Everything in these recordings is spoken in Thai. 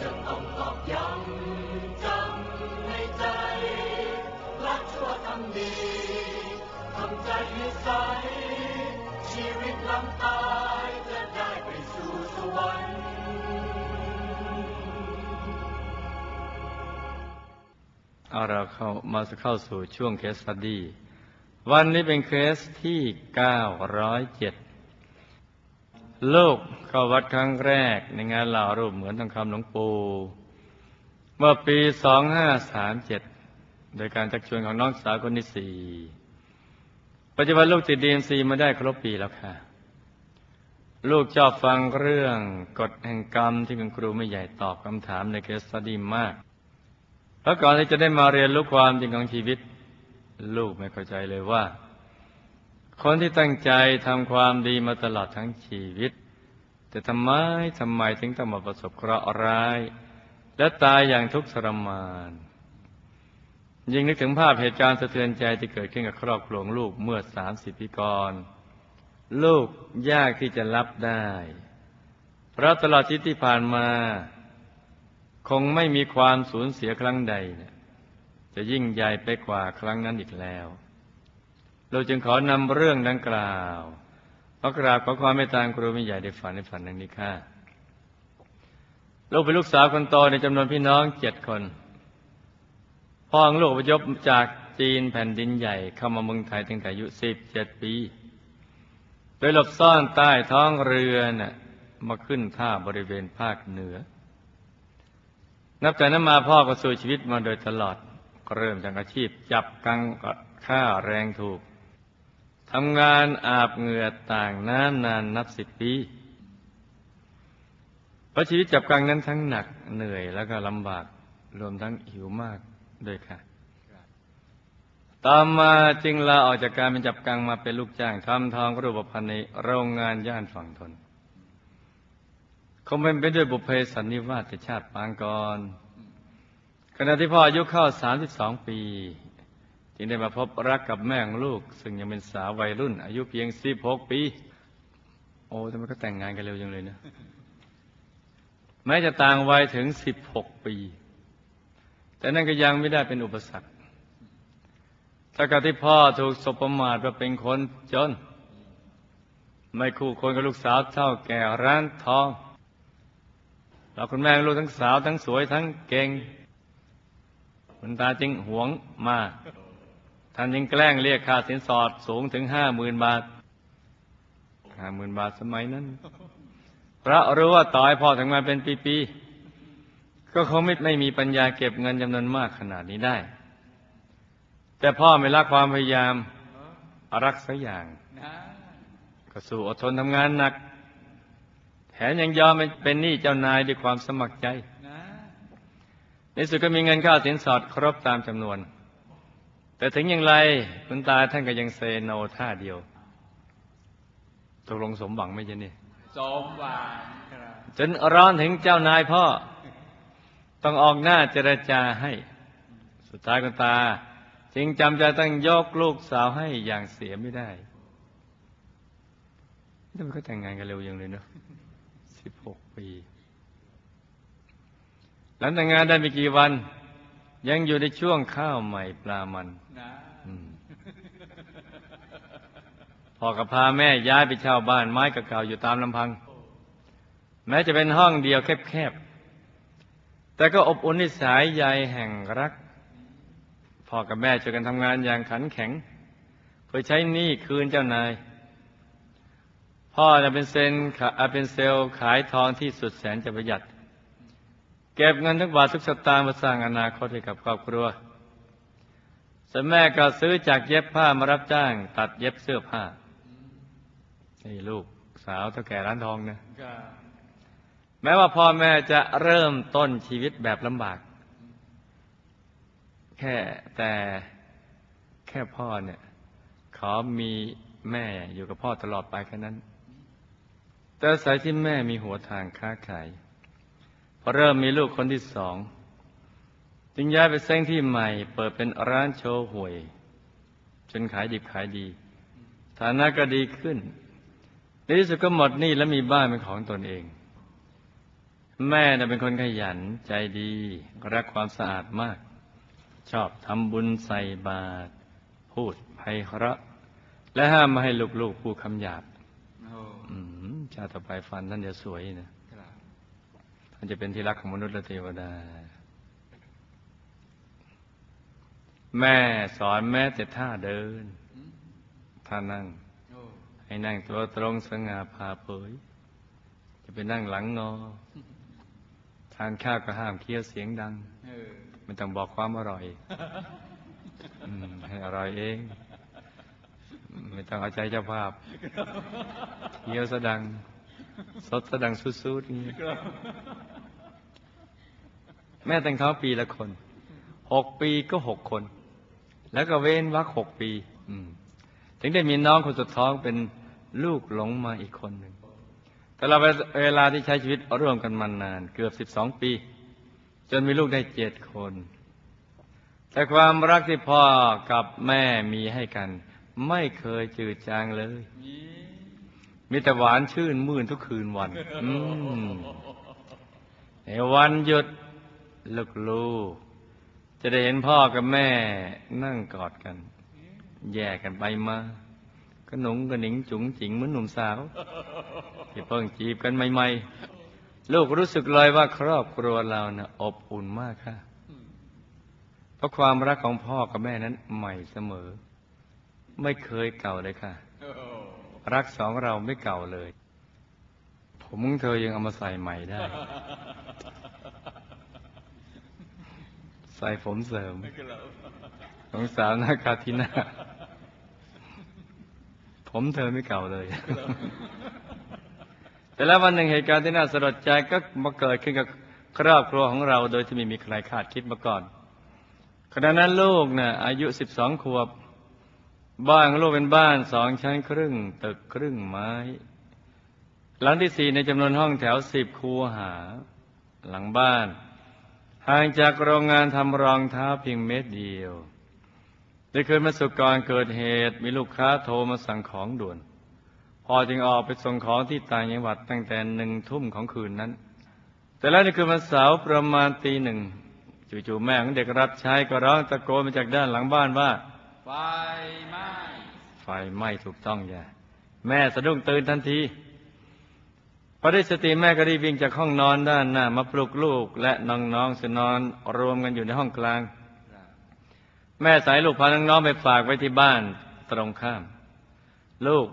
จะต้องตอกย้ำจำในใจละชั่วทำดีทำใจให้ใสชีวิตหลังตายจะได้ไปสู่สวรรค์เอาเราเข้ามาเข้าสู่ช่วงเคส t ดี้วันนี้เป็นเคสที่ 907 ลูกเข้าวัดครั้งแรกในงานหล่อรูปเหมือนทองคำหลวงปู่เมื่อปี2537โดยการชักชวนของน้องสาวคนที่สี่ปัจจุบันลูกติด DMC มาได้ครบปีแล้วค่ะ ลูกชอบฟังเรื่องกฎแห่งกรรมที่คุณครูไม่ใหญ่ตอบคำถามในเคส t ดี้มาก เพราะก่อนที่จะได้มาเรียนรู้ความจริงของชีวิต ลูกไม่เข้าใจเลยว่า คนที่ตั้งใจทำความดีมาตลอดทั้งชีวิต แต่ทำไมทำไมถึงต้องมาประสบเคราะห์ร้าย และตายอย่างทุกข์ทรมาน ยิ่งนึกถึงภาพเหตุการณ์สะเทือนใจที่เกิดขึ้นกับครอบครัวลูกเมื่อสามสิบปีก่อนลูกยากที่จะรับได้ เพราะตลอดชีวิตที่ผ่านมา คงไม่มีความสูญเสียครั้งใด จะยิ่งใหญ่ไปกว่าครั้งนั้นอีกแล้ว เราจึงขอนำเรื่องดังกล่าวพระกราบขอความเมตตาครูมิใหญ่ได้ฝันในฝันดังนี้ค่ะลูกเป็นลูกสาวคนโตในจำนวนพี่น้องเจ็ดคนพ่อของลูกอพยพจากจีนแผ่นดินใหญ่เข้ามาเมืองไทยตั้งแต่อายุสิบเจ็ดปี โดยหลบซ่อนใต้ท้องเรือน่ะมาขึ้นท่าบริเวณภาคเหนือ นับแต่นั้นมาพ่อก็สู้ชีวิตมาโดยตลอด เริ่มจากอาชีพจับกังค่าแรงถูก ทำงานอาบเหงื่อต่างน้ำนานนับสิบปีเพราะชีวิตจับกังนั้นทั้งหนักเหนื่อยแล้วก็ลำบากรวมทั้งหิวมากด้วยค่ะ ต่อมาจึงลาออกจากการเป็นจับกังมาเป็นลูกจ้างทำทองรูปพรรณในโรงงานย่านฝั่งทนคงเป็นไปด้วยบุพเพสันนิวาสชาติปางก่อนขณะที่พ่ออายุเข้า 32 ปี จึงได้มาพบรักกับแม่ของลูก ซึ่งยังเป็นสาววัยรุ่น อายุเพียง16ปี โอ้ทำไมก็แต่งงานกันเร็วจังเลยนะแม้จะต่างวัยถึง16ปี แต่นั่นก็ยังไม่ได้เป็นอุปสรรคถ้ากับที่พ่อถูกสบประมาทว่าเป็นคนจน ไม่คู่ควรกับลูกสาวเท่าแก่ร้านทองเราคุณแม่ลูกทั้งสาวทั้งสวยทั้งเก่งคุณตาจึงหวงมาก ท่านยังแกล้งเรียกค่าสินสอดสูงถึงห้าหมื่นบาทห้าหมื่นบาทสมัยนั้น พระรู้ว่าต่อยพ่อถึงมาเป็นปีๆก็เขาไม่ไม่มีปัญญาเก็บเงินจำนวนมากขนาดนี้ได้ แต่พ่อไม่ละความพยายามรักสักอย่าง ก็สู้อดทนทำงานหนัก แถมยังยอมเป็นหนี้เจ้านายด้วยความสมัครใจในสุดก็มีเงินค่าสินสอดครบตามจำนวน แต่ถึงอย่างไรคุณตาท่านก็ยังเซโนท่าเดียวตกลงสมหวังไหมจ๊ะนี่สมหวังจนร้อนถึงเจ้านายพ่อ ต้องออกหน้าเจรจาให้ สุดท้ายคุณตา จึงจำใจต้องยกลูกสาวให้อย่างเสียไม่ได้ทำไมก็แต่งงานกันเร็วยังเลยเนาะสิบหกปี หลังแต่งงานได้ไม่กี่วัน ยังอยู่ในช่วงข้าวใหม่ปลามันพ่อกับพาแม่ย้ายไปเช่าบ้านไม้เก่าๆอยู่ตามลำพัง แม้จะเป็นห้องเดียวแคบๆ แต่ก็อบอุ่นนิสัยใยแห่งรัก พ่อกับแม่ช่วยกันทำงานอย่างขันแข็ง เพื่อใช้หนี้คืนเจ้านาย พ่อจะเป็นเซนเป็นเซลล์ขายทองที่สุดแสนจะประหยัด เก็บเงินทุกบาททุกสตางค์มาสร้างอนาคตให้กับครอบครัวส่วนแม่ก็ซื้อจากเย็บผ้ามารับจ้าง ตัดเย็บเสื้อผ้านี่ลูกสาวเท่าแก่ร้านทองนะแม้ว่าพ่อแม่จะเริ่มต้นชีวิตแบบลำบาก แค่แต่แค่พ่อเนี่ย ขอมีแม่อยู่กับพ่อตลอดไปแค่นั้น แต่สายที่แม่มีหัวทางค้าขาย เริ่มมีลูกคนที่สอง จึงย้ายไปเซ้งที่ใหม่ เปิดเป็นร้านโชว์หวย จนขายดิบขายดี ฐานะก็ดีขึ้น ในที่สุดก็หมดหนี้และมีบ้านเป็นของตนเอง แม่น่ะเป็นคนขยันใจดี รักความสะอาดมาก ชอบทำบุญใส่บาตรพูดไพเราะและห้ามไม่ให้ลูกๆพูดคำหยาบโอ้อืมชาติต่อไปฟันท่านจะสวยนะันจะเป็นที่รักของมนุษย์และเทวดา แม่สอนแม้แต่ท่าเดิน ท่านั่ง ให้นั่งตัวตรงสง่าผ่าเผย จะไปนั่งหลังงอ ทานข้าวก็ห้ามเคี้ยวเสียงดังไม่ต้องบอกความอร่อยให้อร่อยเอง ไม่ต้องเอาใจเจ้าภาพเคี้ยวสะดังสดสะดังสุดๆนี้ แม่แต่งเขาปีละคนหกปีก็หกคน แล้วก็เว้นวักหกปี อืม ถึงได้มีน้องคนสุดท้องเป็นลูกหลงมาอีกคนหนึ่งแต่เราเวลาที่ใช้ชีวิตร่วมกันมานาน เกือบสิบสองปี จนมีลูกได้เจ็ดคน แต่ความรักที่พ่อกับแม่มีให้กัน ไม่เคยจืดจางเลย มีแต่หวานชื่นมื่นทุกคืนวันในวันหยุด ลูกๆ จะได้เห็นพ่อกับแม่นั่งกอดกัน แยกกันไปมาก็หนุงกระหนิงจุ๋งจิ๋งเหมือนหนุ่มสาวที่เพิ่งจีบกันใหม่ๆ ลูกรู้สึกเลยว่าครอบครัวเรานะ่ะอบอุ่นมากค่ะเพราะความรักของพ่อกับแม่นั้นใหม่เสมอ ไม่เคยเก่าเลยค่ะ รักสองเราไม่เก่าเลย ผมงเธอยังเอามาใส่ใหม่ได้ ใส่ผมเสริมครับของสาวหน้าคาทิน่าผมเธอไม่เก่าเลย แต่แล้ววันหนึ่งเหตุการณ์ที่น่าสลดใจก็มาเกิดขึ้นกับครอบครัวของเรา โดยที่ไม่มีใครคาดคิดมาก่อน ขณะนั้นลูกน่ะอายุสิบสองขวบ บ้านของลูกเป็นบ้านสองชั้นครึ่ง ตึกครึ่งไม้ หลังที่สี่ในจำนวนห้องแถวสิบคูหา หลังบ้าน ห่างจากโรงงานทำรองเท้าเพียงเมตรเดียวในคืนวันศุกร์ก่อนเกิดเหตุมีลูกค้าโทรมาสั่งของด่วน พอจึงออกไปส่งของที่ต่างจังหวัดตั้งแต่หนึ่งทุ่มของคืนนั้น แต่แล้วในคืนวันเสาร์ประมาณตีหนึ่งจู่ๆแม่ของเด็กรับใช้ก็ร้องตะโกนมาจากด้านหลังบ้านว่า ไฟไหม้ไฟไหม้ถูกต้องอย่าแม่สะดุ้งตื่นทันที พอได้สติแม่ก็รีบวิ่งจากห้องนอนด้านหน้ามาปลุกลูก และน้องๆซึ่งนอนรวมกันอยู่ในห้องกลาง แม่สายลูกพาน้องๆไปฝากไว้ที่บ้านตรงข้าม ลูก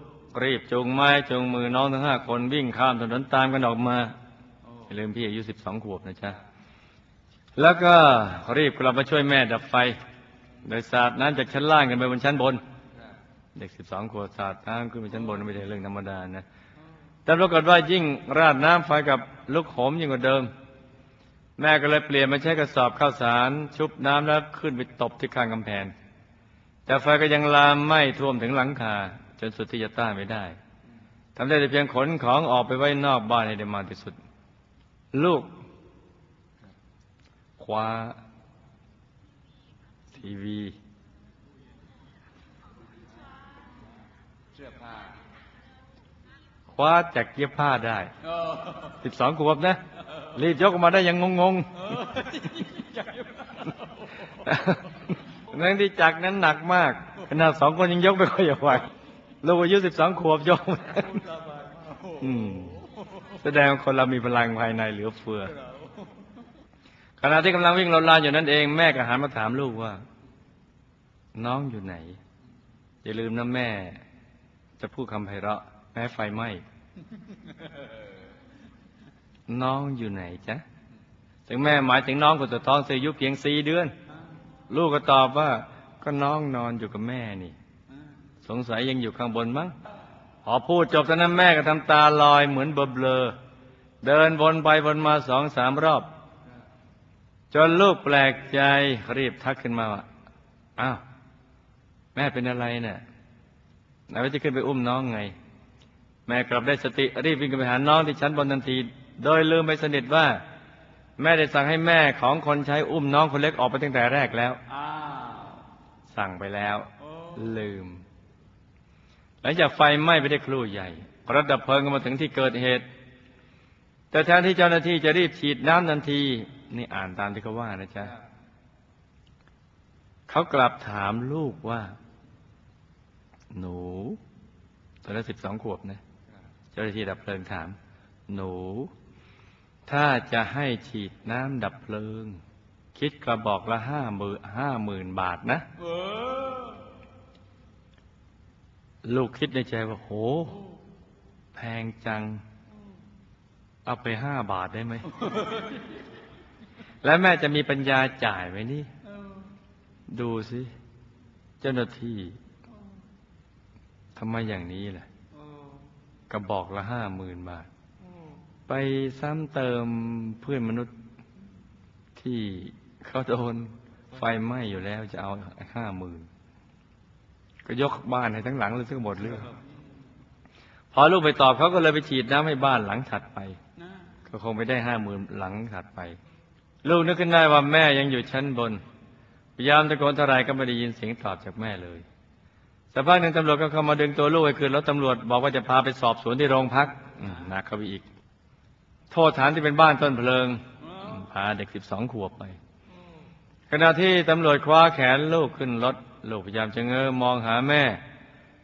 รีบจูงไม้จูงมือน้องทั้งห้าคนวิ่งข้ามถนนตามกันออกมาอย่าลืมพี่อายุสิบสองขวบนะจ๊ะแล้วก็รีบกลับมาช่วยแม่ดับไฟ โดยสาดน้ำจากชั้นล่างกันไปบนชั้นบน เด็กสิบสองขวบสาดน้ำขึ้นไปชั้นบนไม่ใช่เรื่องธรรมดานะ แต่ปรากฏว่ายิ่งราดน้ำไฟกับลูกโหมยิ่งกว่าเดิม แม่ก็เลยเปลี่ยนมาใช้กระสอบข้าวสาร ชุบน้ำแล้วขึ้นไปตบที่ข้างกำแพงแต่ไฟก็ยังลามไหม้ท่วมถึงหลังคา จนสุดที่จะต้านไม่ได้ทำได้แต่เพียงขนของออกไปไว้นอกบ้านให้ได้มากที่สุด ลูกคว้าทีวี เสื้อผ้า ค ว้าจากเย็บผ้าได้โอ้สิบสองขวบนะ รีบยกออกมาได้อยังงงเออใหญ่มากๆเนื่องที่จักรนั้นหนักมาก ขนาดสองคนยังยกไม่ค่อยไหวลูกอายุสิบสองขวบยกไม่ได้สบายมากโอ้โหอืมแสดงว่าคนเรามีพลังภายในเหลือเฟือครับขณะที่กำลังวิ่งรถลานอยู่นั่นเองแม่ก็หันมาถามลูกว่า น้องอยู่ไหน อย่าลืมนะแม่ จะพูดคำไพเราะแม้ไฟไหม้ น้องอยู่ไหนจ๊ะถึงแม่หมายถึงน้องคนสุดท้องเสียอายุเพียงสี่เดือน ลูกก็ตอบว่า ก็น้องนอนอยู่กับแม่นี่ สงสัยยังอยู่ข้างบนมั้งพอพูดจบตอนนั้นแม่ก็ทำตาลอยเหมือนเบลอๆเดินวนไปวนมาสองสามรอบ จนลูกแปลกใจรีบทักขึ้นมาว่าอ้าวแม่เป็นอะไรเนี่ยไหนว่าจะขึ้นไปอุ้มน้องไง แม่กลับได้สติรีบวิ่งไปหาน้องที่ชั้นบนทันที โดยลืมไปสนิทว่า แม่ได้สั่งให้แม่ของคนใช้อุ้มน้องคนเล็กออกไปตั้งแต่แรกแล้วอ้าวสั่งไปแล้วโอ้ลืม หลังจากไฟไหม้ไปได้ครู่ใหญ่รถดับเพลิงก็มาถึงที่เกิดเหตุ แต่แทนที่เจ้าหน้าที่จะรีบฉีดน้ำทันที นี่อ่านตามที่เขาว่านะจ๊ะเขากลับถามลูกว่า หนูตอนนั้นสิบสองขวบนะ เจ้าหน้าที่ดับเพลิงถาม หนู ถ้าจะให้ฉีดน้ำดับเพลิง คิดกระบอกละห้าหมื่นห้าหมื่นบาทนะ ลูกคิดในใจว่า โห แพงจัง เอาไปห้าบาทได้ไหม แล้วแม่จะมีปัญญาจ่ายไหมนี่ ดูสิ เจ้าหน้าที่ทำไมอย่างนี้ล่ะ ระบอกละห้าหมื่นบาทเออไปซ้ำเติมเพื่อนมนุษย์ที่เขาโดนไฟไหม้อยู่แล้วจะเอาห้าหมื่นก็ยกบ้านให้ทั้งหลังเลยทั้งหมดเรื่องพอลูกไปตอบเขาก็เลยไปฉีดน้ำให้บ้านหลังถัดไปนะก็คงไม่ได้ห้าหมื่นหลังถัดไป ลูกนึกขึ้นได้ว่าแม่ยังอยู่ชั้นบน พยายามตะโกนเท่าไรก็ไม่ได้ยินเสียงตอบจากแม่เลย สักพักหนึ่งตำรวจก็เข้ามาดึงตัวลูกไปคืนแล้วตำรวจบอกว่าจะพาไปสอบสวนที่โรงพักหนักเข้าไปอีก โทษฐานที่เป็นบ้านต้นเพลิง พาเด็กสิบสองขวบไป ขณะที่ตำรวจคว้าแขนลูกขึ้นรถลูกพยายามจะเงอมองหาแม่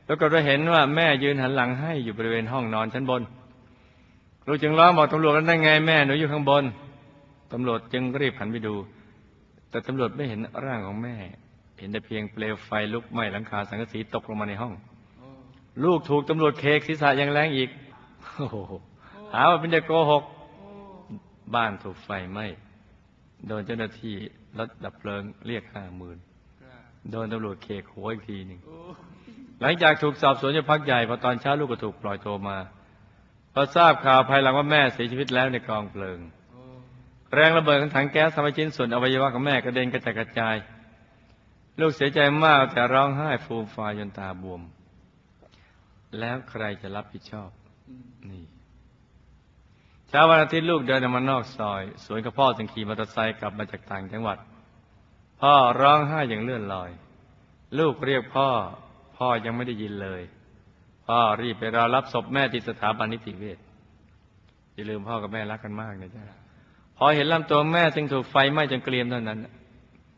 แล้วก็ได้เห็นว่าแม่ยืนหันหลังให้อยู่บริเวณห้องนอนชั้นบน ลูกจึงร้องบอกตำรวจแล้วได้ไงแม่หนูอยู่ข้างบนตำรวจจึงรีบหันไปดู แต่ตำรวจไม่เห็นร่างของแม่ เห็นแต่เพียงเปลวไฟลุกไหม้หลังคาสังกะสีตกลงมาในห้องเออลูกถูกตำรวจเคกศีรษะอย่างแรงอีกโอ้โหหาว่าเป็นเด็กโกหกโอ้บ้านถูกไฟไหม้โดนเจ้าหน้าที่รถดับเพลิงเรียกห้าหมื่นครับโดนตำรวจเคกหัวอีกทีหนึ่งโอ้หลังจากถูกสอบสวนอยู่พักใหญ่พอตอนเช้าลูกก็ถูกปล่อยตัวมาพอทราบข่าวภายหลังว่าแม่เสียชีวิตแล้วในกองเพลิงโอ้แรงระเบิดของถังแก๊สทำให้ชิ้นส่วนอวัยวะของแม่กระเด็นกระจายกระจาย ลูกเสียใจมากแต่ร้องไห้ฟูมฟายจนตาบวม แล้วใครจะรับผิดชอบ นี่เช้าวันอาทิตย์ลูกเดินออกมานอกซอย สวนกับพ่อจึงขี่มอเตอร์ไซค์กลับมาจากต่างจังหวัด พ่อร้องไห้อย่างเลื่อนลอย ลูกเรียกพ่อ พ่อยังไม่ได้ยินเลย พ่อรีบไปรอรับศพแม่ที่สถาบันนิติเวชอย่าลืมพ่อกับแม่รักกันมากนะจ๊ะพอเห็นลำตัวแม่ซึ่งถูกไฟไหม้จนเกรียมเท่านั้น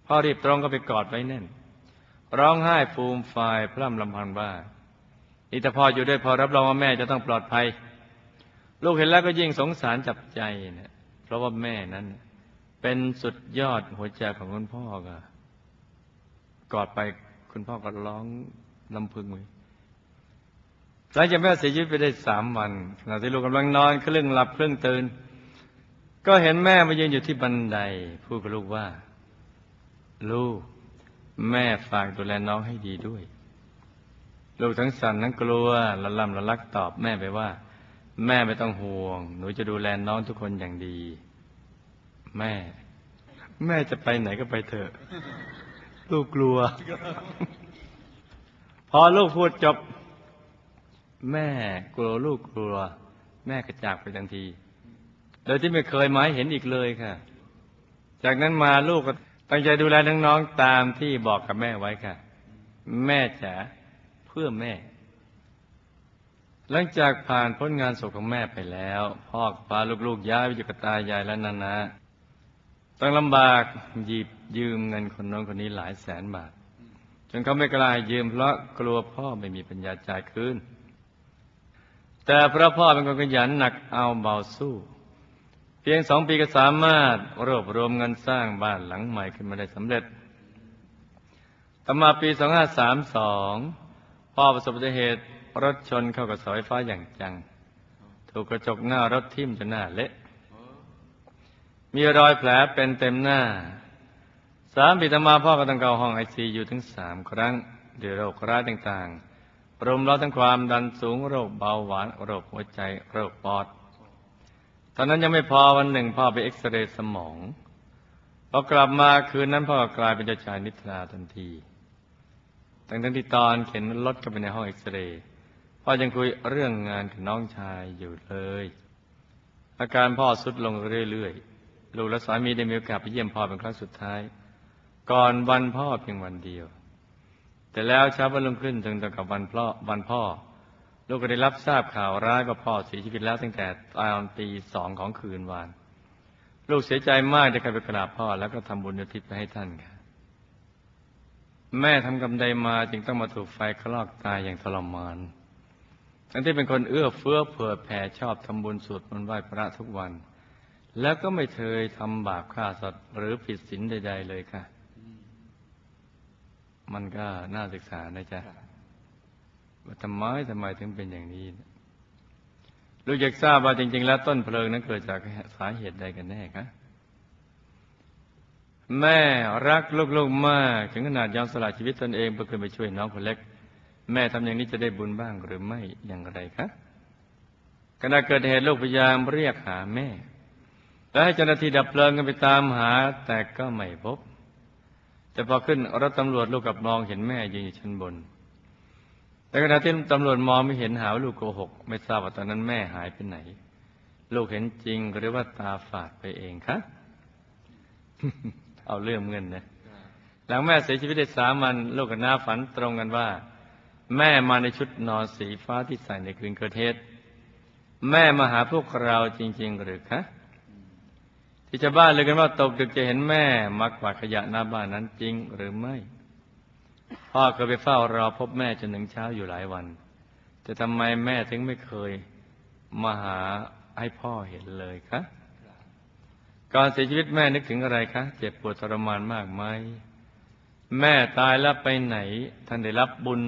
พ่อรีบตรงก็ไปกอดไว้แน่น ร้องไห้ฟูมฟายพร่ำลำพันว่านี่แต่พ่ออยู่ด้วยพอรับรองว่าแม่จะต้องปลอดภัย ลูกเห็นแล้วก็ยิ่งสงสารจับใจนะเพราะว่าแม่นั้น เป็นสุดยอดหัวใจของคุณพ่อก็กอดไปคุณพ่อก็ร้องลำพึงเลยหลังจากแม่เสียชีวิตไปได้สามวันขณะที่ลูกกำลังนอนเครึ่องหลับเครึ่องตื่น ก็เห็นแม่มายืนอยู่ที่บันไดพูดกับลูกว่า ลูก แม่ฝากดูแลน้องให้ดีด้วย ลูกทั้งสั่นทั้งกลัวละล่ำละลักตอบแม่ไปว่า แม่ไม่ต้องห่วง หนูจะดูแลน้องทุกคนอย่างดี แม่ แม่จะไปไหนก็ไปเถอะ ลูกกลัว พอลูกพูดจบ แม่กลัวลูกกลัว แม่ก็จากไปทันทีโดยที่ไม่เคยหมายเห็นอีกเลยค่ะ จากนั้นมาลูกก็ ตั้งใจดูแลน้องๆตามที่บอกกับแม่ไว้ค่ะ แม่จ๋าเพื่อแม่ หลังจากผ่านพ้นงานศพของแม่ไปแล้ว พ่อพาลูกๆย้ายไปอยู่กับตายายและนานาต้องลำบากหยิบยืมเงินคนน้องคนนี้หลายแสนบาท จนเขาไม่กล้ายืมเพราะกลัวพ่อไม่มีปัญญาจ่ายคืนแต่เพราะพ่อเป็นคนขยันหนักเอาเบาสู้ พียงสองปีก็สามารถรวบรวมเงินสร้างบ้านหลังใหม่ขึ้นมาได้สำเร็จต่อมาปี 2532 พ่อประสบอุบัติเหตุรถชนเข้ากับเสาไฟฟ้าอย่างจัง ถูกกระจกหน้ารถทิ่มจนหน้าเละ มีรอยแผลเป็นเต็มหน้า สามปีต่อมาพ่อก็ต้องเข้าห้องไอซียูถึงสามครั้งด้วยโรคร้ายต่างๆรวมแล้วทั้งความดันสูงโรคเบาหวานโรคหัวใจโรคปอด ตอนนั้นยังไม่พอวันหนึ่งพ่อไปเอ็กซเรย์สมองพอกลับมาคืนนั้นพ่อกลายเป็นเจ้าชายนิทราทันทีตั้งแต่ที่ตอนเข็นรถเข้าไปในห้องเอ็กซเรย์พ่อยังคุยเรื่องงานกับน้องชายอยู่เลย อาการพ่อทรุดลงเรื่อยๆ ลูกและสามีได้มีโอกาสไปเยี่ยมพ่อเป็นครั้งสุดท้าย ก่อนวันพ่อเพียงวันเดียว แต่แล้วเช้าวันรุ่งขึ้นถึงตรงกับวันพ่อวันพ่อ ลูกก็ได้รับทราบข่าวร้ายว่าพ่อเสียชีวิตแล้วตั้งแต่ตอนตีสองของคืนวาน ลูกเสียใจมากที่เคยไปกราบพ่อ แล้วก็ทำบุญอุทิศไปให้ท่านค่ะ แม่ทำกรรมใดมาจึงต้องมาถูกไฟคลอกตายอย่างทรมานทั้งที่เป็นคนเอื้อเฟื้อเผื่อแผ่ชอบทำบุญสวดมนต์ไหว้พระทุกวัน แล้วก็ไม่เคยทำบาปฆ่าสัตว์หรือผิดศีลใด ๆ เลยค่ะ มันก็น่าศึกษานะจ๊ะ ว่าทำไมทำไมถึงเป็นอย่างนี้ลูกอยากทราบว่าจริง ๆ แล้วต้นเพลิงนั้นเกิดจากสาเหตุใดกันแน่คะแม่รักลูกๆมาก ถึงขนาดยอมสละชีวิตตนเองเพื่อขึ้นไปช่วยน้องคนเล็ก แม่ทำอย่างนี้จะได้บุญบ้างหรือไม่อย่างไรคะขณะเกิดเหตุลูกพยายามเรียกหาแม่และให้เจ้าหน้าที่ดับเพลิงกันไปตามหา แต่ก็ไม่พบ แต่พอขึ้นรถตำรวจลูกกับมองเห็นแม่ยืนอยู่ชั้นบน แต่ขณะที่ตำรวจมองไม่เห็นหาว่าลูกโกหก ไม่ทราบว่าตอนนั้นแม่หายไปไหน ลูกเห็นจริงหรือว่าตาฝาดไปเองคะเอาเรื่องเงินนะหลังแม่เสียชีวิตได้สามวันลูกกับน้าฝันตรงกันว่า แม่มาในชุดนอนสีฟ้าที่ใส่ในคืนเกิดเหตุแม่มาหาพวกเราจริง ๆ หรือคะที่ชาวบ้านเลยกันว่าตกดึกจะเห็นแม่มักกวาดขยะหน้าบ้านนั้นจริงหรือไม่ พ่อเคยไปเฝ้ารอพบแม่จนถึงเช้าอยู่หลายวัน แต่ทำไมแม่ถึงไม่เคยมาหาให้พ่อเห็นเลยคะก่อนเสียชีวิตแม่นึกถึงอะไรคะ เจ็บปวดทรมานมากไหมแม่ตายแล้วไปไหน ท่านได้รับบุญ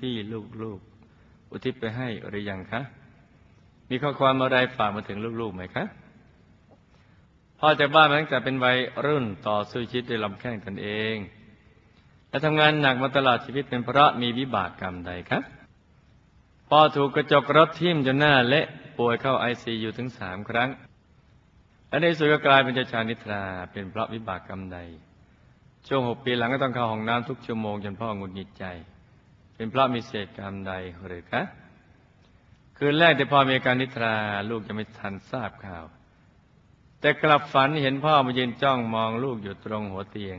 ที่ลูกๆ อุทิศไปให้หรือยังคะ มีข้อความอะไรฝากมาถึงลูกๆไหมคะพ่อจากบ้านมาตั้งแต่เป็นวัยรุ่นต่อสู้ชีวิตด้วยลำแข้งตนเอง และทำงานหนักมาตลอดชีวิตเป็นเพราะมีวิบากกรรมใดครับพ่อถูกกระจกรถทิ่มจนหน้าเละป่วยเข้าไอซียูถึงสามครั้ง และในสุดก็กลายเป็นเจ้าชายนิทราเป็นเพราะวิบากกรรมใด ช่วงหกปีหลังก็ต้องเข้าห้องน้ำทุกชั่วโมงจนพ่อหงุดหงิดใจ เป็นเพราะมีเศษกรรมใดหรือคะคืนแรกที่พ่อมีอาการนิทราลูกจะไม่ทันทราบข่าว แต่กลับฝันเห็นพ่อมายืนจ้องมองลูกอยู่ตรงหัวเตียง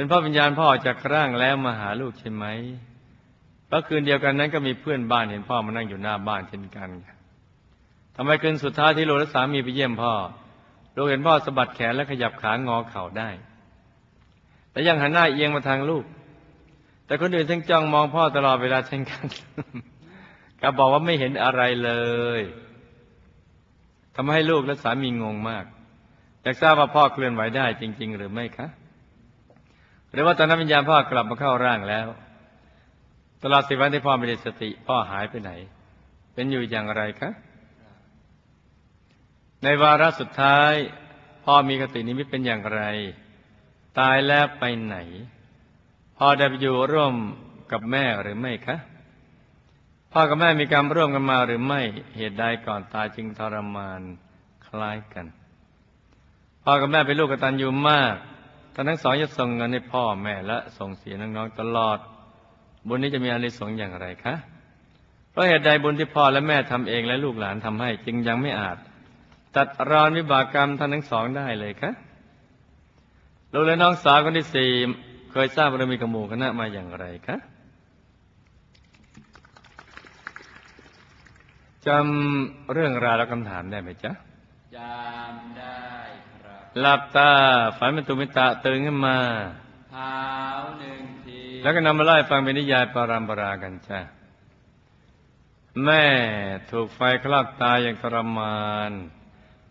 เป็นพ่อวิญญาณพ่อจากร่างแล้วมาหาลูกใช่ไหมเพราะคืนเดียวกันนั้นก็มีเพื่อนบ้านเห็นพ่อมานั่งอยู่หน้าบ้านเช่นกันทำไมคืนสุดท้ายที่ลูกและสามีไปเยี่ยมพ่อลูกเห็นพ่อสะบัดแขนและขยับขางอเข่าได้ แต่ยังหันหน้าเอียงมาทางลูก แต่คนอื่นทั้งจ้องมองพ่อตลอดเวลาเช่นกันก็บอกว่าไม่เห็นอะไรเลยทำให้ลูกและสามีงงมากอยากทราบว่าพ่อเคลื่อนไหวได้จริง ๆ หรือไม่คะ หรือว่าตอนนั้นวิญญาณพ่อกลับมาเข้าร่างแล้ว ตลอดสิบวันที่พ่อไม่ได้สติ พ่อหายไปไหน เป็นอยู่อย่างไรคะในวาระสุดท้าย พ่อมีคตินิมิตเป็นอย่างไร ตายแล้วไปไหน พ่อได้ไปอยู่ร่วมกับแม่หรือไม่คะพ่อกับแม่มีกรรมร่วมกันมาหรือไม่เหตุใดก่อนตายจึงทรมานคล้ายกัน พ่อกับแม่เป็นลูกกตัญญูมาก ท่านทั้งสองจะส่งเงินให้พ่อแม่และส่งเสียน้องๆตลอด บุญนี้จะมีอานิสงส์อย่างไรคะ เพราะเหตุใดบุญที่พ่อและแม่ทำเองและลูกหลานทำให้ จึงยังไม่อาจ ตัดรอนวิบากกรรมท่านทั้งสองได้เลยคะลูกและน้องสาวคนที่สี่เคยทราบบารมีกบหมูคณะมาอย่างไรคะจำเรื่องราวและคำถามได้ไหมจ๊ะจำได้ หลับตาฝันเป็นตุมิตะตื่นขึ้นมาเท้าหนึ่งทีแล้วก็นำมาไล่ฟังเป็นนิยายปารามปรากันจ้ะแม่ถูกไฟคลอกตายอย่างทรมาน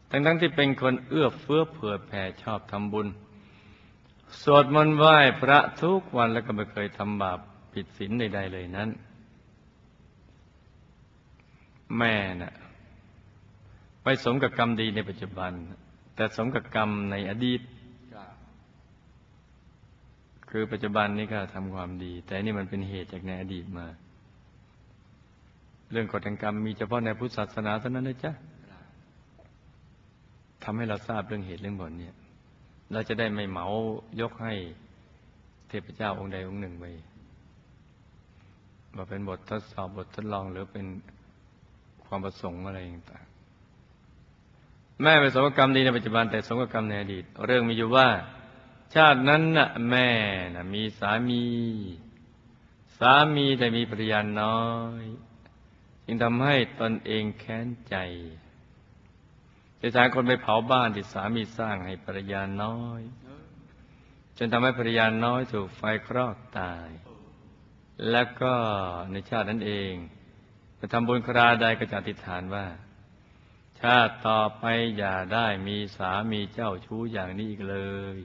ทั้งทั้งๆที่เป็นคนเอื้อเฟื้อเผื่อแผ่ชอบทำบุญ สวดมนต์ไหว้พระทุกวันแล้วก็ไม่เคยทำบาปผิดศีลใดๆเลยนั้น แม่น่ะไม่สมกับกรรมดีในปัจจุบัน แต่สมกับกรรมในอดีต คือปัจจุบันนี้ก็ทำความดี แต่นี่มันเป็นเหตุจากในอดีตมา เรื่องกฎแห่งกรรมมีเฉพาะในพุทธศาสนาเท่านั้นนะจ๊ะทำให้เราทราบเรื่องเหตุเรื่องผลเนี่ย เราจะได้ไม่เหมายกให้เทพเจ้าองค์ใดองค์หนึ่งไปว่าเป็นบททดสอบบททดลองหรือเป็นความประสงค์อะไรต่าง แม่เป็นสมกรรมดีในปัจจุบันแต่สมกรรมในอดีต เรื่องมีอยู่ว่า ชาตินั้นน่ะแม่น่ะมีสามี สามีแต่มีภรรยาน้อย จึงทำให้ตนเองแค้นใจจะสายคนไปเผาบ้านที่สามีสร้างให้ภรรยาน้อย จนทำให้ภรรยาน้อยถูกไฟคลอกตาย แล้วก็ในชาตินั้นเองจะทำบุญคราใดก็จะอธิษฐานว่า ชาติต่อไปอย่าได้มีสามีเจ้าชู้อย่างนี้อีกเลย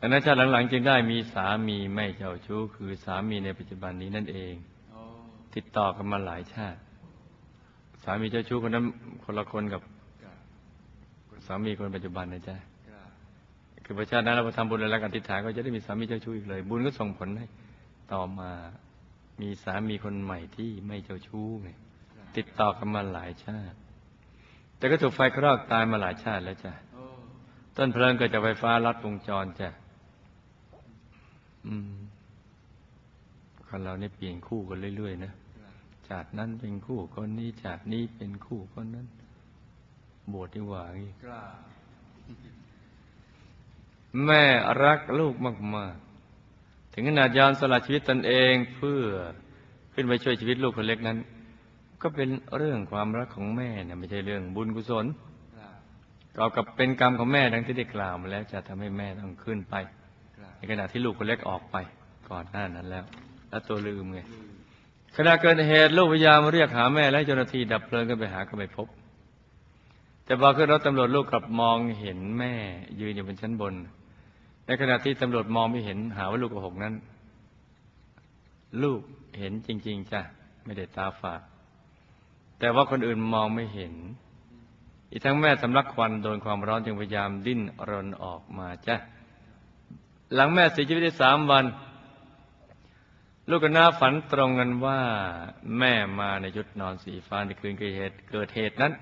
ดังนั้นชาติหลังๆ จึงได้มีสามีไม่เจ้าชู้ คือสามีในปัจจุบันนี้นั่นเองอติดต่อกันมาหลายชาติ สามีเจ้าชู้คนนั้นคนละคนกับสามีคนปัจจุบันนะจ๊ะคือประชาตินั้นเราทำบุญแล้วกันอธิษฐานก็จะได้มีสามีเจ้าชู้อีกเลย บุญก็ส่งผลให้ต่อมามีสามีคนใหม่ที่ไม่เจ้าชู้ไงติดต่อกันมาหลายชาติ แต่ก็ถูกไฟคลอกตายมาหลายชาติแล้วจ้ะโอ้ต้นเพลิงเกิดจากไฟฟ้าลัดวงจรจ้ะอืมคนเราเนี่ยเปลี่ยนคู่กันเรื่อยๆนะครับจากนั้นเป็นคู่คนนี้จากนี้เป็นคู่คนนั้น บวชดีกว่างี้ครับแม่รักลูกมาก ๆ ถึงขนาดยอมสละชีวิตตนเองเพื่อขึ้นไปช่วยชีวิตลูกคนเล็กนั้น ก็เป็นเรื่องความรักของแม่นะไม่ใช่เรื่องบุญกุศลครับก็กับเป็นกรรมของแม่ดังที่ได้กล่าวมาแล้วจะทำให้แม่ต้องขึ้นไปครับในขณะที่ลูกคนเล็กออกไป ก่อนหน้านั้นแล้ว แล้วตัวลืมไงลืมขณะเกิดเหตุลูกพยายามเรียกหาแม่และเจ้าหน้าที่ดับเพลิงก็ไปหาก็ไม่พบ แต่พอขึ้นรถตำรวจลูกกลับมองเห็นแม่ ยืนอยู่บนชั้นบน ในขณะที่ตำรวจมองไม่เห็นหาว่าลูกโกหกนั้น ลูกเห็นจริง ๆจ้ะไม่ได้ตาฝาด แต่ว่าคนอื่นมองไม่เห็น อีกทั้งแม่สำลักควันโดนความร้อนจึงพยายามดิ้นรนออกมาจ้ะหลังแม่เสียชีวิตได้สามวัน ลูกกับน้าฝันตรงกันว่า แม่มาในชุดนอนสีฟ้าในคืนเกิดเหตุเกิดเหตุนั้น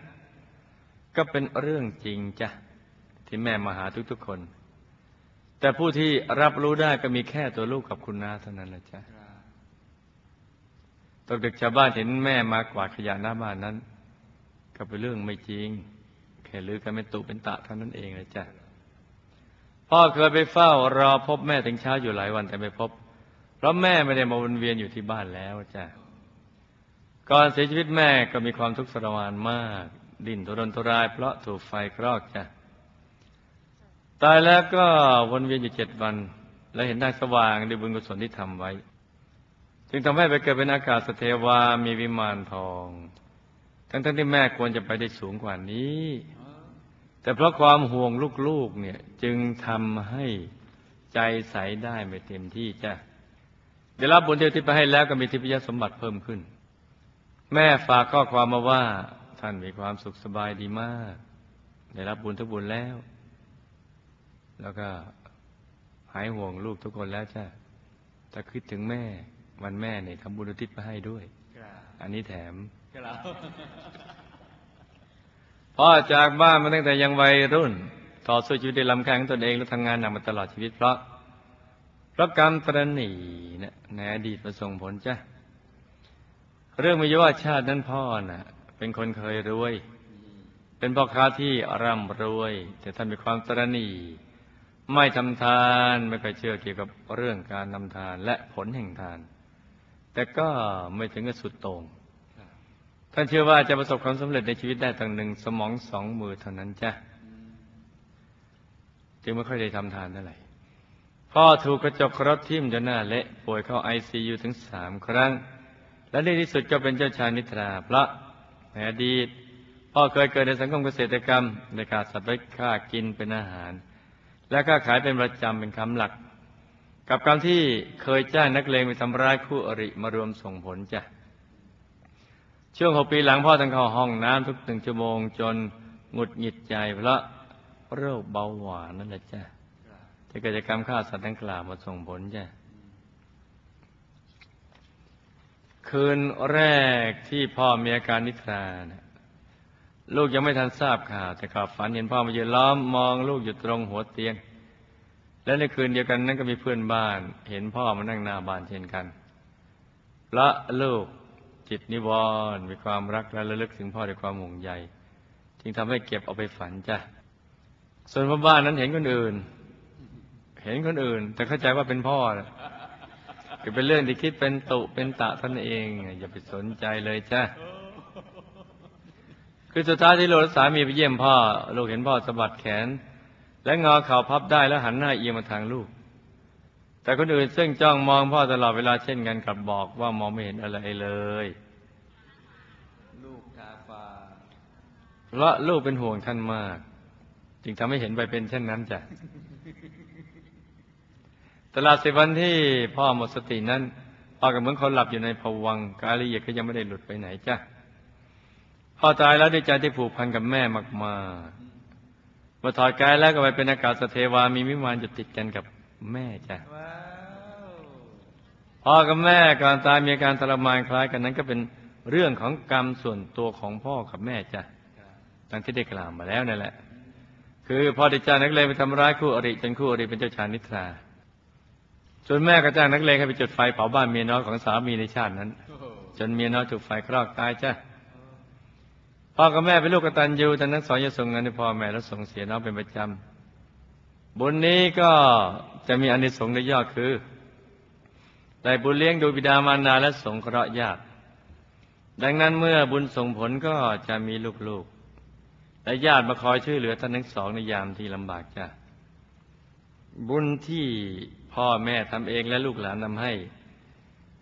ก็เป็นเรื่องจริงจ้ะที่แม่มาหาทุกๆคน แต่ผู้ที่รับรู้ได้ก็มีแค่ตัวลูกกับคุณน้าเท่านั้นแหละจ้ะ ตกดึกชาวบ้านเห็นแม่มากวาดขยะหน้าบ้านนั้น ก็เป็นเรื่องไม่จริง แค่ลือกันเป็นตุเป็นตะเท่านั้นเองเลยจ้ะพ่อเคยไปเฝ้ารอพบแม่ถึงเช้าอยู่หลายวันแต่ไม่พบ เพราะแม่ไม่ได้มาวนเวียนอยู่ที่บ้านแล้วจ้ะก่อนเสียชีวิตแม่ก็มีความทุกข์ทรมานมาก ดิ้นทุรนทุราย เพราะถูกไฟคลอกจ้ะตายแล้วก็วนเวียนอยู่เจ็ดวัน และเห็นทางสว่างด้วยบุญกุศลที่ทำไว้ จึงทำให้ไปเกิดเป็นอากาศสเทวามีวิมานทอง ทั้งทั้งๆที่แม่ควรจะไปได้สูงกว่านี้ แต่เพราะความห่วงลูกๆเนี่ยจึงทำให้ใจใสได้ไม่เต็มที่จ้ะได้รับบุญเดียวที่ไปให้แล้วก็มีทิพยสมบัติเพิ่มขึ้น แม่ฝากข้อความมาว่า ท่านมีความสุขสบายดีมาก ได้รับบุญทุกบุญแล้ว แล้วก็หายห่วงลูกทุกคนแล้วจ้ะถ้าคิดถึงแม่ วันแม่เนี่ยทำบุญอุทิศไปให้ด้วยครับอันนี้แถมครับพ่อจากบ้านมาตั้งแต่ยังวัยรุ่น ต่อสู้ชีวิตด้วยลำแข้งตนเองและทำงานหนักมาตลอดชีวิตเพราะเพราะกรรมตรณีนะในอดีตมาส่งผลจ้ะเรื่องมีอยู่ว่าชาตินั้นพ่อน่ะ เป็นคนเคยรวย เป็นพ่อค้าที่ร่ำรวย แต่ท่านมีความตรณีไม่ทำทานไม่เคยเชื่อเกี่ยวกับเรื่องการนำทานและผลแห่งทาน แต่ก็ไม่ถึงกับสุดโต่งครับท่านเชื่อว่าจะประสบความสำเร็จในชีวิตได้ตั้งหนึ่งสมองสองมือเท่านั้นจ้ะอืมจึงไม่ค่อยได้ทำทานเท่าไหร่พ่อถูกกระจกรถทิ่มจนหน้าเละป่วยเข้าไอซียูถึงสามครั้ง และในที่สุดก็เป็นเจ้าชายนิทราเพราะในอดีตพ่อเคยเกิดในสังคมเกษตรกรรมในการสัตว์ไว้ฆ่ากินเป็นอาหาร และก็ขายเป็นประจำเป็นคำหลัก กับการที่เคยจ้างนักเลงไปทำร้ายคู่อริมารวมส่งผลจ้ะช่วงหกปีหลังพ่อต้องเข้าห้องน้ำทุกหนึ่งชั่วโมงจนหงุดหงิดใจเพราะโรคเบาหวานนั่นแหละจ้ะครับที่กิจกรรมฆ่าสัตว์ดังกล่าวมาส่งผลจ้ะคืนแรกที่พ่อมีอาการนิทรานะลูกยังไม่ทันทราบข่าวแต่กลับฝันเห็นพ่อมายืนล้อมมองลูกอยู่ตรงหัวเตียง และในคืนเดียวกันนั้นก็มีเพื่อนบ้าน เห็นพ่อมานั่งหน้าบ้านเช่นกันและลูกจิตนิวรณ์มีความรักและระลึกถึงพ่อด้วยความห่วงใยจึงทำให้เก็บเอาไปฝันจ้ะส่วนพ่อบ้านนั้นเห็นคนอื่น เห็นคนอื่น แต่เข้าใจว่าเป็นพ่อนะก็เป็นเรื่องที่คิดเป็นตุเป็นตะท่านเอง อย่าไปสนใจเลยจ้ะคือสุดท้ายที่ลูกแลสามีไปเยี่ยมพ่อลูกเห็นพ่อสะบัดแขน และงอเข่าพับได้แล้วหันหน้าเอียงมาทางลูก แต่คนอื่นซึ่งจ้องมองพ่อตลอดเวลาเช่นกันกลับบอกว่ามองไม่เห็นอะไรเลย ลูกตาฟาเพราะลูกเป็นห่วงท่านมาก จึงทำให้เห็นไปเป็นเช่นนั้นจ้ะตลอดสิบวันที่พ่อหมดสตินั้นพ่อก็เหมือนคนหลับอยู่ในภวังกายละเอียดก็ยังไม่ได้หลุดไปไหนจ้ะพ่อตายแล้วด้วยใจที่ผูกพันกับแม่มากๆ อถอดกายแล้วก็ไปเป็นอากาศสเทวามีวิมานอยู่ติดกันกับแม่จ้ะว้าวพ่อกับแม่ก่อนตายมีอาการทรมานคล้ายกันนั้นก็เป็นเรื่องของกรรมส่วนตัวของพ่อกับแม่จ้ะครับดังที่ได้กล่าวมาแล้วนั่นแหละ คือพ่อได้จ้างนักเลงไปทำร้ายคู่อริจนคู่อริเป็นเจ้าชายนิทราส่วนแม่ก็จ้างนักเลงให้ไปจุดไฟเผาบ้านเมียน้อยของสามีในชาตินั้นโอ้โหจนเมียน้อยถูกไฟคลอกตายจ้ะ พ่อกับแม่เป็นลูกกตัญญูแต่ทั้งสองจะส่งเงินให้พ่อแม่และส่งเสียน้องเป็นประจำบุญนี้ก็จะมีอานิสงส์ในยอดคือได้บุญเลี้ยงดูบิดามารดาและสงเคราะห์ญาติดังนั้นเมื่อบุญส่งผลก็จะมีลูกๆและญาติมาคอยช่วยเหลือท่านทั้งสองในยามที่ลำบากจ้ะบุญที่พ่อแม่ทำเองและลูกหลานทำให้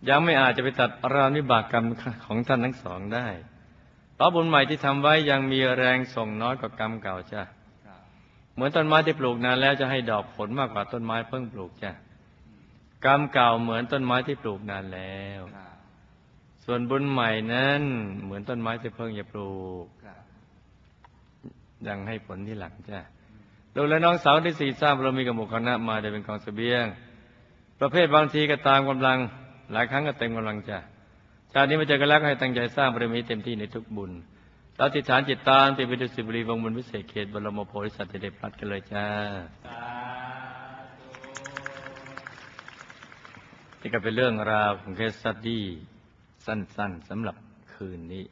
ยังไม่อาจจะไปตัดรานวิบากกรรมของท่านทั้งสองได้ เพราะบุญใหม่ที่ทำไว้ยังมีแรงส่งน้อยกว่ากรรมเก่าจ้ะครับเหมือนต้นไม้ที่ปลูกนานแล้วจะให้ดอกผลมากกว่าต้นไม้เพิ่งปลูกจ้ะกรรมเก่าเหมือนต้นไม้ที่ปลูกนานแล้วครับส่วนบุญใหม่นั้น เหมือนต้นไม้ที่เพิ่งจะปลูกครับยังให้ผลที่หลังจ้ะลูกและน้องสาวที่สี่สร้างบารมีกับหมู่คณะมาโดยเป็นกองเสบียง ประเภทบางทีก็ตามกำลัง หลายครั้งก็เต็มกำลังจ้ะ ชาตินี้มาเจอกันแล้วก็ให้ตั้งใจสร้างบารมีเต็มที่ในทุกบุญเราติดฐานจิตตามติดวิดุสิบุรีวงบุญวิเศษเขตบรมโพธิสัตว์จะได้พลัดกันเลยจ้าที่ก็เป็นเรื่องราวของเคสสตดี้สั้นๆสำหรับคืนนี้